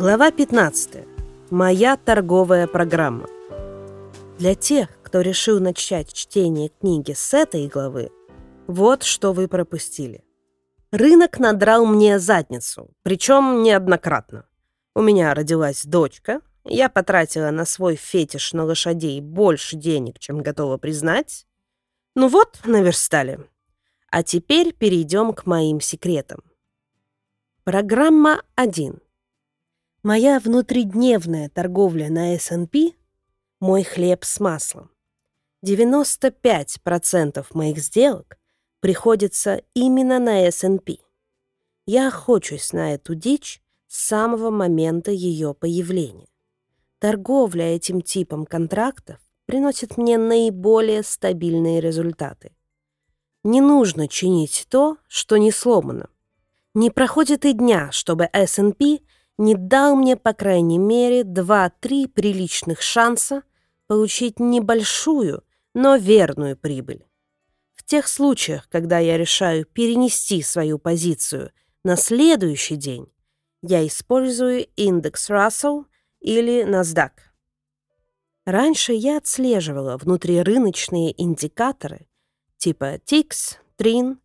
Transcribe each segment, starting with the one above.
Глава 15. Моя торговая программа. Для тех, кто решил начать чтение книги с этой главы, вот что вы пропустили. Рынок надрал мне задницу, причем неоднократно. У меня родилась дочка, я потратила на свой фетиш на лошадей больше денег, чем готова признать. Ну вот, наверстали. А теперь перейдем к моим секретам. Программа 1. Моя внутридневная торговля на S&P – мой хлеб с маслом. 95% моих сделок приходится именно на S&P. Я охочусь на эту дичь с самого момента ее появления. Торговля этим типом контрактов приносит мне наиболее стабильные результаты. Не нужно чинить то, что не сломано. Не проходит и дня, чтобы S&P – не дал мне, по крайней мере, два-три приличных шанса получить небольшую, но верную прибыль. В тех случаях, когда я решаю перенести свою позицию на следующий день, я использую индекс Russell или NASDAQ. Раньше я отслеживала внутрирыночные индикаторы типа TIX, TRIN,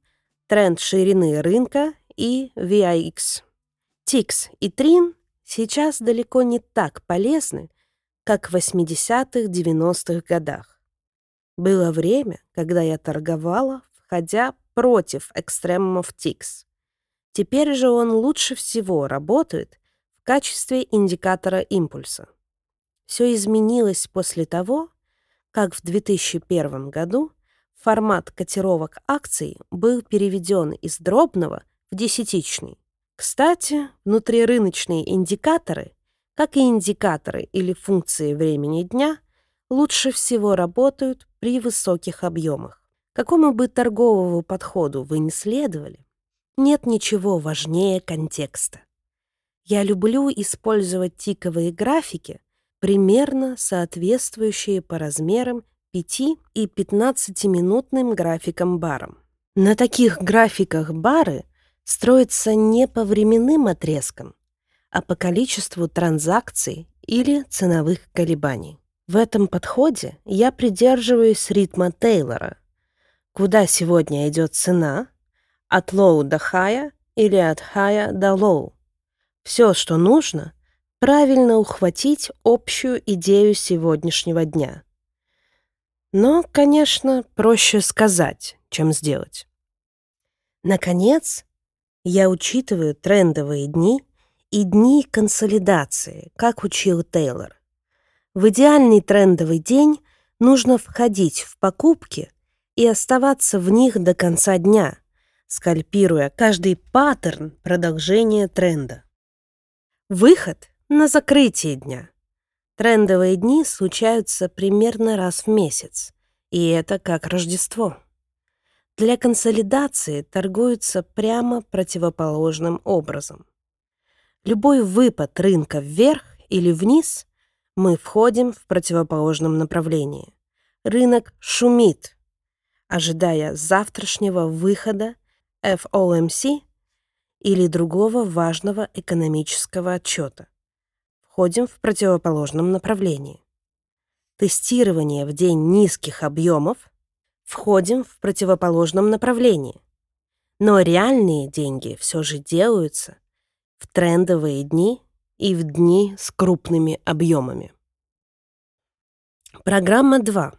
тренд ширины рынка и VIX. Тикс и Трин сейчас далеко не так полезны, как в 80-х-90-х годах. Было время, когда я торговала, входя против экстремумов Тикс. Теперь же он лучше всего работает в качестве индикатора импульса. Все изменилось после того, как в 2001 году формат котировок акций был переведен из дробного в десятичный. Кстати, внутрирыночные индикаторы, как и индикаторы или функции времени дня, лучше всего работают при высоких объемах. Какому бы торговому подходу вы ни следовали, нет ничего важнее контекста. Я люблю использовать тиковые графики, примерно соответствующие по размерам 5 и 15-минутным графикам барам. На таких графиках бары строится не по временным отрезкам, а по количеству транзакций или ценовых колебаний. В этом подходе я придерживаюсь ритма Тейлора, куда сегодня идет цена, от low до high или от high до low. Все, что нужно, правильно ухватить общую идею сегодняшнего дня. Но, конечно, проще сказать, чем сделать. Наконец, я учитываю трендовые дни и дни консолидации, как учил Тейлор. В идеальный трендовый день нужно входить в покупки и оставаться в них до конца дня, скальпируя каждый паттерн продолжения тренда. Выход на закрытие дня. Трендовые дни случаются примерно раз в месяц, и это как Рождество. Для консолидации торгуются прямо противоположным образом. Любой выпад рынка вверх или вниз мы входим в противоположном направлении. Рынок шумит, ожидая завтрашнего выхода FOMC или другого важного экономического отчета. Входим в противоположном направлении. Тестирование в день низких объемов – входим в противоположном направлении. Но реальные деньги все же делаются в трендовые дни и в дни с крупными объемами. Программа 2.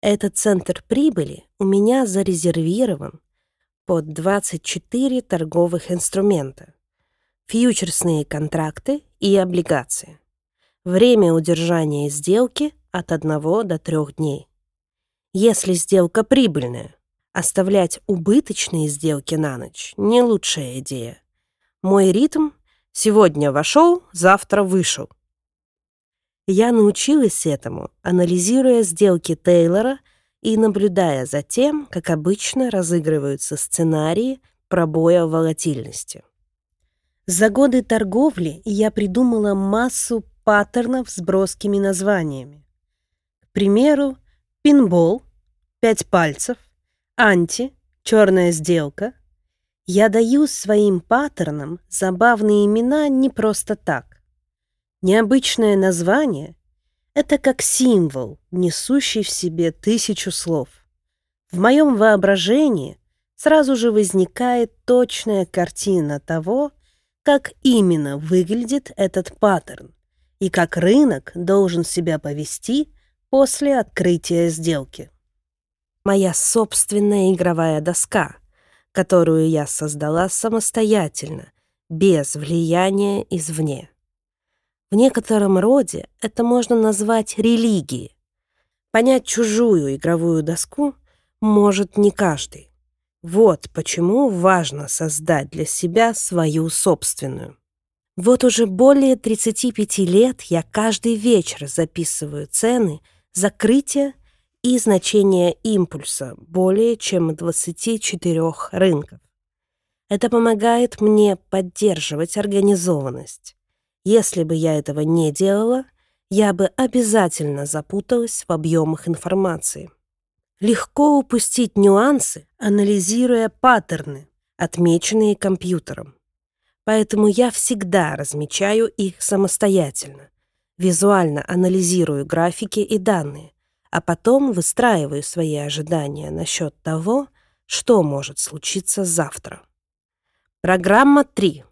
Этот центр прибыли у меня зарезервирован под 24 торговых инструмента, фьючерсные контракты и облигации. Время удержания сделки от 1 до 3 дней. Если сделка прибыльная, оставлять убыточные сделки на ночь – не лучшая идея. Мой ритм – сегодня вошел, завтра вышел. Я научилась этому, анализируя сделки Тейлора и наблюдая за тем, как обычно разыгрываются сценарии пробоя волатильности. За годы торговли я придумала массу паттернов с броскими названиями. К примеру, пинбол, пять пальцев, анти, черная сделка. Я даю своим паттернам забавные имена не просто так. Необычное название — это как символ, несущий в себе тысячу слов. В моем воображении сразу же возникает точная картина того, как именно выглядит этот паттерн и как рынок должен себя повести после открытия сделки. Моя собственная игровая доска, которую я создала самостоятельно, без влияния извне. В некотором роде это можно назвать религией. Понять чужую игровую доску может не каждый. Вот почему важно создать для себя свою собственную. Вот уже более 35 лет я каждый вечер записываю цены, закрытия и значение импульса более чем 24 рынков. Это помогает мне поддерживать организованность. Если бы я этого не делала, я бы обязательно запуталась в объемах информации. Легко упустить нюансы, анализируя паттерны, отмеченные компьютером. Поэтому я всегда размечаю их самостоятельно, визуально анализирую графики и данные, а потом выстраиваю свои ожидания насчет того, что может случиться завтра. Программа 3.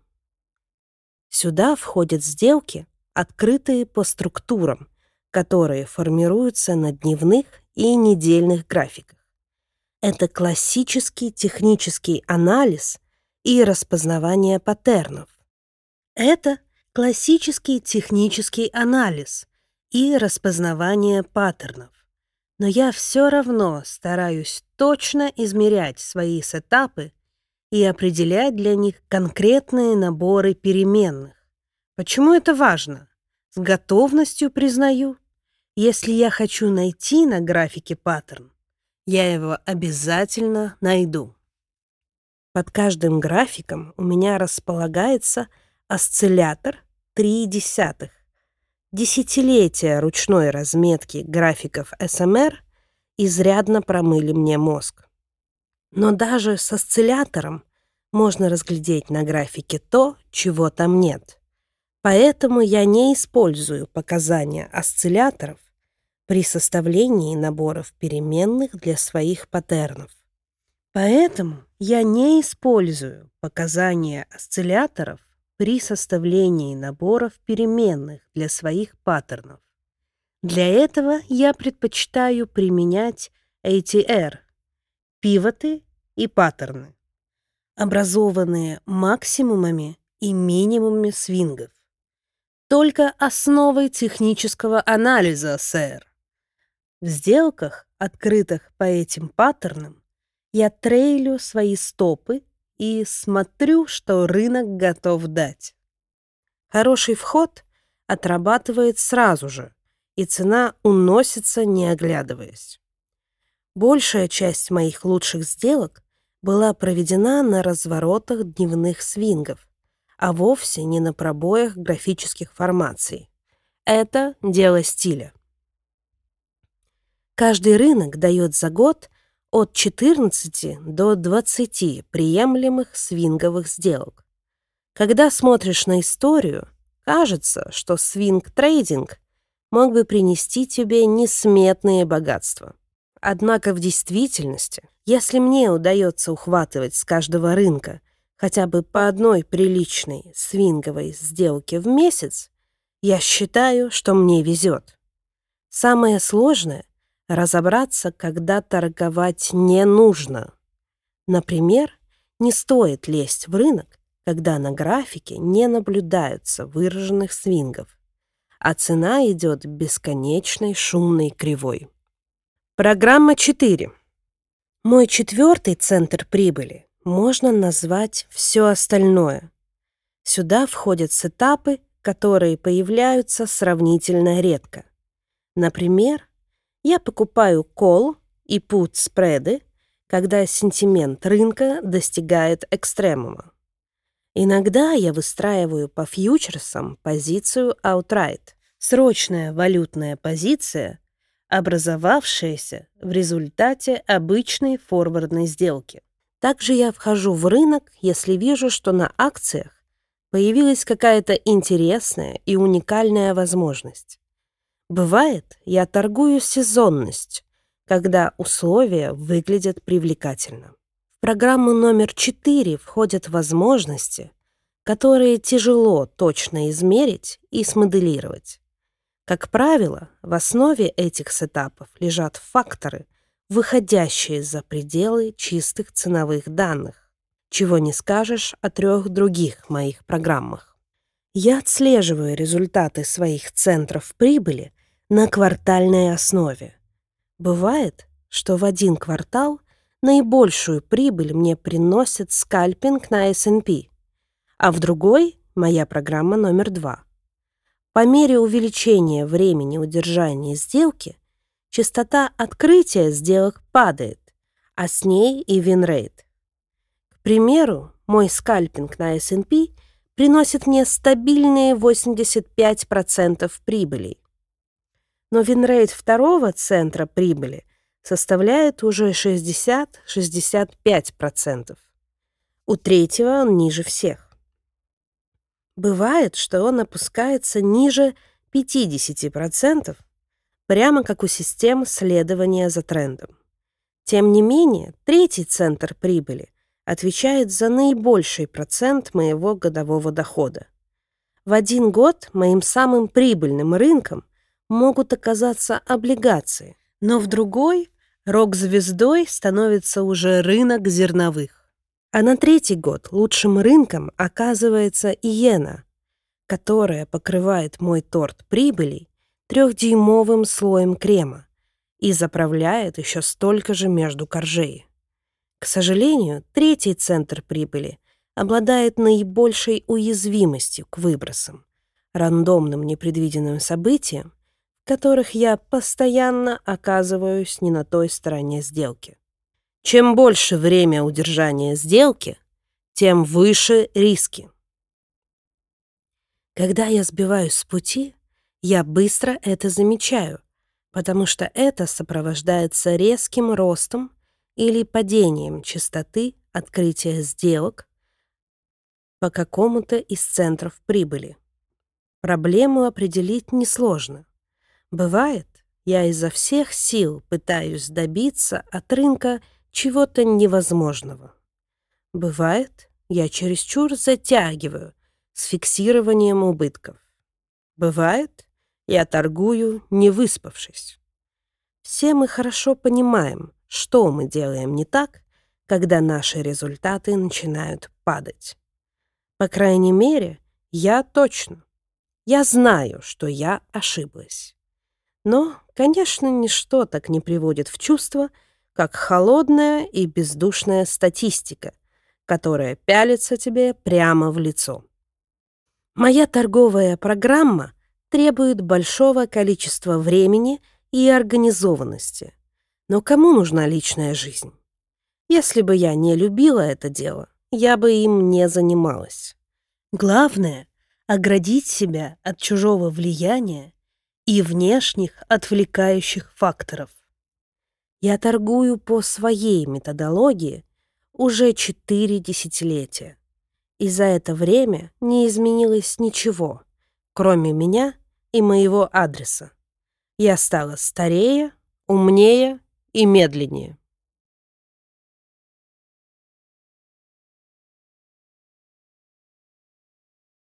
Сюда входят сделки, открытые по структурам, которые формируются на дневных и недельных графиках. Это классический технический анализ и распознавание паттернов. Это классический технический анализ и распознавание паттернов. Но я все равно стараюсь точно измерять свои сетапы и определять для них конкретные наборы переменных. Почему это важно? С готовностью признаю. Если я хочу найти на графике паттерн, я его обязательно найду. Под каждым графиком у меня располагается осциллятор 3 десятых. Десятилетия ручной разметки графиков СМР изрядно промыли мне мозг. Но даже с осциллятором можно разглядеть на графике то, чего там нет. Поэтому я не использую показания осцилляторов при составлении наборов переменных для своих паттернов. Поэтому я не использую показания осцилляторов при составлении наборов переменных для своих паттернов. Для этого я предпочитаю применять ATR пивоты и паттерны, образованные максимумами и минимумами свингов. Только основой технического анализа, сэр. В сделках, открытых по этим паттернам, я трейлю свои стопы и смотрю, что рынок готов дать. Хороший вход отрабатывает сразу же, и цена уносится, не оглядываясь. Большая часть моих лучших сделок была проведена на разворотах дневных свингов, а вовсе не на пробоях графических формаций. Это дело стиля. Каждый рынок дает за год от 14 до 20 приемлемых свинговых сделок. Когда смотришь на историю, кажется, что свинг-трейдинг мог бы принести тебе несметные богатства. Однако в действительности, если мне удается ухватывать с каждого рынка хотя бы по одной приличной свинговой сделке в месяц, я считаю, что мне везет. Самое сложное — разобраться, когда торговать не нужно. Например, не стоит лезть в рынок, когда на графике не наблюдаются выраженных свингов, а цена идет бесконечной шумной кривой. Программа 4. Мой четвертый центр прибыли можно назвать все остальное. Сюда входят сетапы, которые появляются сравнительно редко. Например, я покупаю кол и пут спреды, когда сентимент рынка достигает экстремума. Иногда я выстраиваю по фьючерсам позицию outright. Срочная валютная позиция, образовавшаяся в результате обычной форвардной сделки. Также я вхожу в рынок, если вижу, что на акциях появилась какая-то интересная и уникальная возможность. Бывает, я торгую сезонность, когда условия выглядят привлекательно. В программу номер 4 входят возможности, которые тяжело точно измерить и смоделировать. Как правило, в основе этих сетапов лежат факторы, выходящие за пределы чистых ценовых данных, чего не скажешь о трех других моих программах. Я отслеживаю результаты своих центров прибыли на квартальной основе. Бывает, что в один квартал наибольшую прибыль мне приносит скальпинг на S&P, а в другой — моя программа номер два. По мере увеличения времени удержания сделки частота открытия сделок падает, а с ней и winrate. К примеру, мой скальпинг на S&P приносит мне стабильные 85% прибыли, но winrate второго центра прибыли составляет уже 60-65%. У третьего он ниже всех. Бывает, что он опускается ниже 50%, прямо как у систем следования за трендом. Тем не менее, третий центр прибыли отвечает за наибольший процент моего годового дохода. В один год моим самым прибыльным рынком могут оказаться облигации, но в другой рок-звездой становится уже рынок зерновых. А на третий год лучшим рынком оказывается иена, которая покрывает мой торт прибыли трехдюймовым слоем крема и заправляет еще столько же между коржей. К сожалению, третий центр прибыли обладает наибольшей уязвимостью к выбросам, рандомным непредвиденным событиям которых я постоянно оказываюсь не на той стороне сделки. Чем больше время удержания сделки, тем выше риски. Когда я сбиваюсь с пути, я быстро это замечаю, потому что это сопровождается резким ростом или падением частоты открытия сделок по какому-то из центров прибыли. Проблему определить несложно. Бывает, я изо всех сил пытаюсь добиться от рынка чего-то невозможного. Бывает, я чересчур затягиваю с фиксированием убытков. Бывает, я торгую, не выспавшись. Все мы хорошо понимаем, что мы делаем не так, когда наши результаты начинают падать. По крайней мере, я точно. Я знаю, что я ошиблась. Но, конечно, ничто так не приводит в чувство, как холодная и бездушная статистика, которая пялится тебе прямо в лицо. Моя торговая программа требует большого количества времени и организованности. Но кому нужна личная жизнь? Если бы я не любила это дело, я бы им не занималась. Главное — оградить себя от чужого влияния и внешних отвлекающих факторов. Я торгую по своей методологии уже четыре десятилетия, и за это время не изменилось ничего, кроме меня и моего адреса. Я стала старее, умнее и медленнее.